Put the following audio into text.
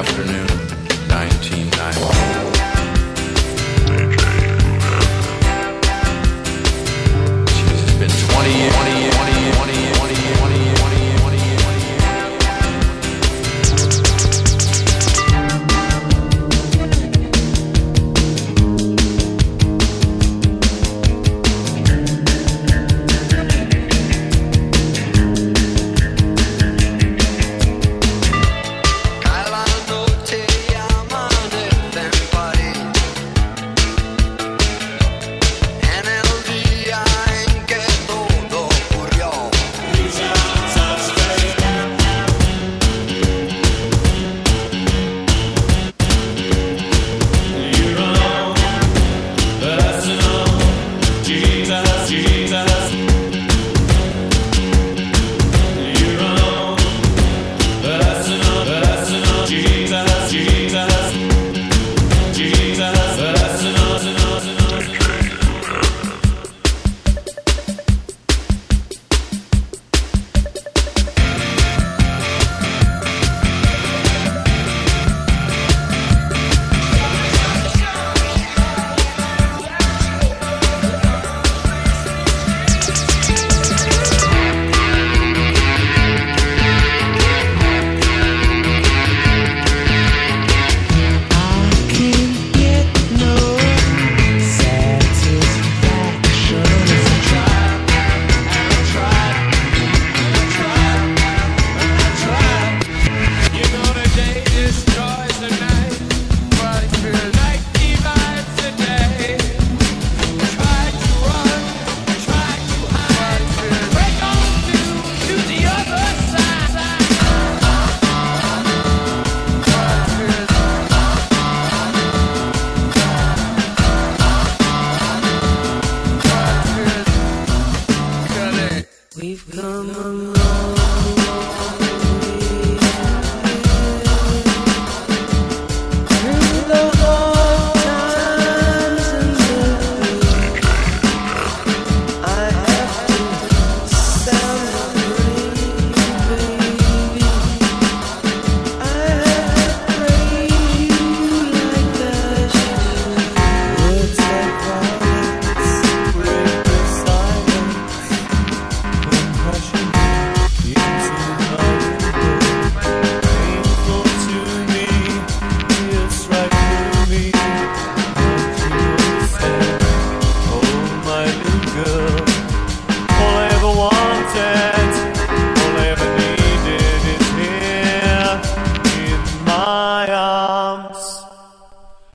afternoon, 1990. No.